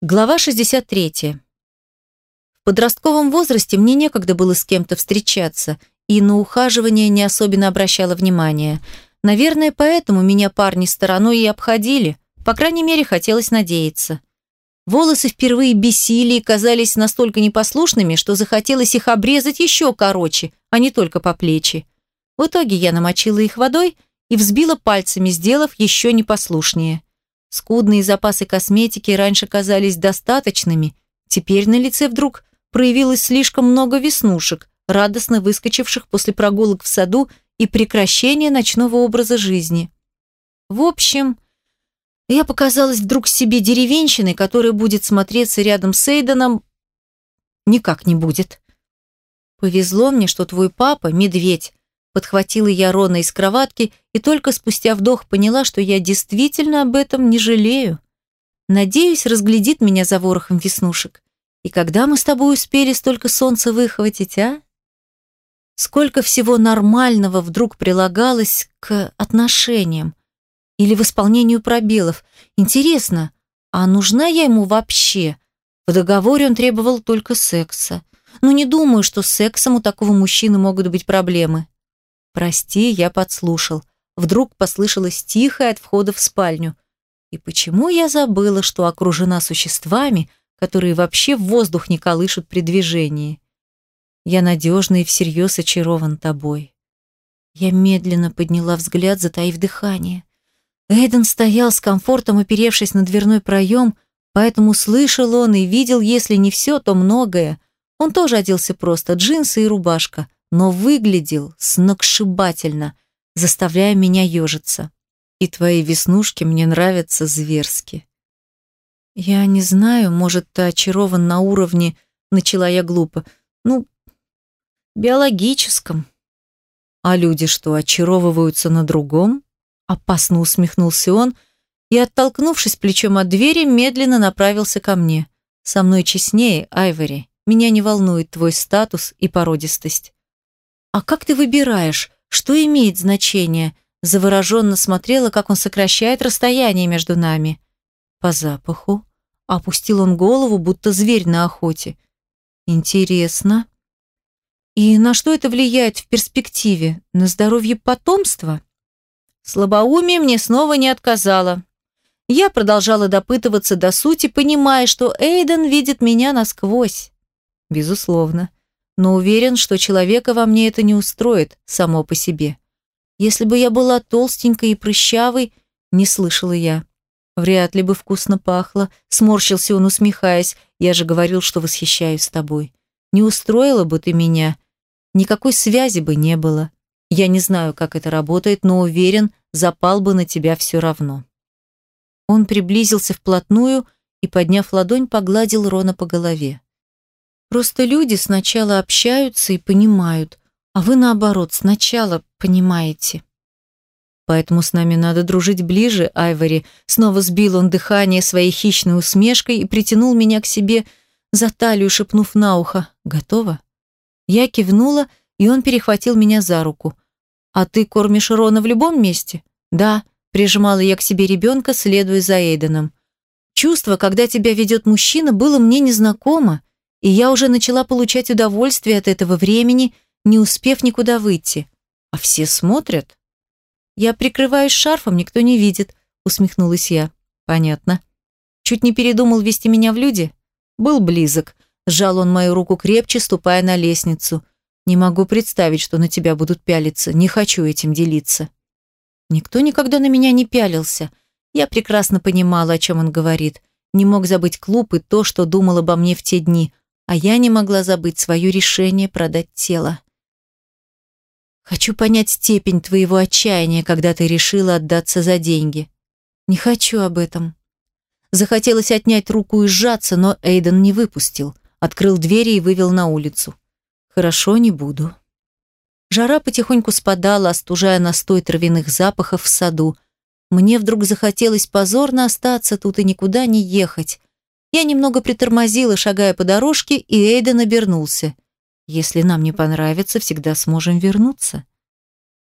Глава 63. В подростковом возрасте мне некогда было с кем-то встречаться, и на ухаживание не особенно обращала внимания. Наверное, поэтому меня парни стороной и обходили, по крайней мере, хотелось надеяться. Волосы впервые бесили и казались настолько непослушными, что захотелось их обрезать еще короче, а не только по плечи. В итоге я намочила их водой и взбила пальцами, сделав еще непослушнее. Скудные запасы косметики раньше казались достаточными, теперь на лице вдруг проявилось слишком много веснушек, радостно выскочивших после прогулок в саду и прекращения ночного образа жизни. В общем, я показалась вдруг себе деревенщиной, которая будет смотреться рядом с Эйденом, никак не будет. Повезло мне, что твой папа, медведь, Подхватила я Рона из кроватки и только спустя вдох поняла, что я действительно об этом не жалею. Надеюсь, разглядит меня за ворохом веснушек. И когда мы с тобой успели столько солнца выхватить, а? Сколько всего нормального вдруг прилагалось к отношениям или восполнению пробелов. Интересно, а нужна я ему вообще? В договоре он требовал только секса. Но не думаю, что с сексом у такого мужчины могут быть проблемы. «Прости, я подслушал». Вдруг послышалось тихое от входа в спальню. И почему я забыла, что окружена существами, которые вообще в воздух не колышут при движении? Я надежно и всерьез очарован тобой. Я медленно подняла взгляд, затаив дыхание. Эйден стоял с комфортом, оперевшись на дверной проем, поэтому слышал он и видел, если не все, то многое. Он тоже оделся просто, джинсы и рубашка но выглядел сногсшибательно, заставляя меня ежиться. И твои веснушки мне нравятся зверски. Я не знаю, может, ты очарован на уровне, начала я глупо, ну, биологическом. А люди что, очаровываются на другом? Опасно усмехнулся он и, оттолкнувшись плечом от двери, медленно направился ко мне. Со мной честнее, Айвори. Меня не волнует твой статус и породистость. «А как ты выбираешь? Что имеет значение?» Завороженно смотрела, как он сокращает расстояние между нами. «По запаху». Опустил он голову, будто зверь на охоте. «Интересно». «И на что это влияет в перспективе? На здоровье потомства?» Слабоумие мне снова не отказало. Я продолжала допытываться до сути, понимая, что Эйден видит меня насквозь. Безусловно но уверен, что человека во мне это не устроит само по себе. Если бы я была толстенькой и прыщавой, не слышала я. Вряд ли бы вкусно пахло, сморщился он, усмехаясь. Я же говорил, что восхищаюсь тобой. Не устроила бы ты меня, никакой связи бы не было. Я не знаю, как это работает, но уверен, запал бы на тебя все равно. Он приблизился вплотную и, подняв ладонь, погладил Рона по голове. Просто люди сначала общаются и понимают, а вы, наоборот, сначала понимаете. Поэтому с нами надо дружить ближе, Айвори. Снова сбил он дыхание своей хищной усмешкой и притянул меня к себе за талию, шепнув на ухо. Готово? Я кивнула, и он перехватил меня за руку. «А ты кормишь Рона в любом месте?» «Да», — прижимала я к себе ребенка, следуя за Эйденом. Чувство, когда тебя ведет мужчина, было мне незнакомо, и я уже начала получать удовольствие от этого времени, не успев никуда выйти. А все смотрят. Я прикрываюсь шарфом, никто не видит, усмехнулась я. Понятно. Чуть не передумал вести меня в люди? Был близок. Сжал он мою руку крепче, ступая на лестницу. Не могу представить, что на тебя будут пялиться. Не хочу этим делиться. Никто никогда на меня не пялился. Я прекрасно понимала, о чем он говорит. Не мог забыть клуб и то, что думал обо мне в те дни а я не могла забыть свое решение продать тело. Хочу понять степень твоего отчаяния, когда ты решила отдаться за деньги. Не хочу об этом. Захотелось отнять руку и сжаться, но Эйден не выпустил. Открыл двери и вывел на улицу. Хорошо, не буду. Жара потихоньку спадала, остужая настой травяных запахов в саду. Мне вдруг захотелось позорно остаться тут и никуда не ехать. Я немного притормозила, шагая по дорожке, и Эйден обернулся. «Если нам не понравится, всегда сможем вернуться».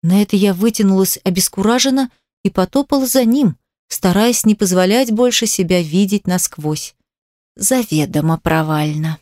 На это я вытянулась обескураженно и потопала за ним, стараясь не позволять больше себя видеть насквозь. заведомо провально.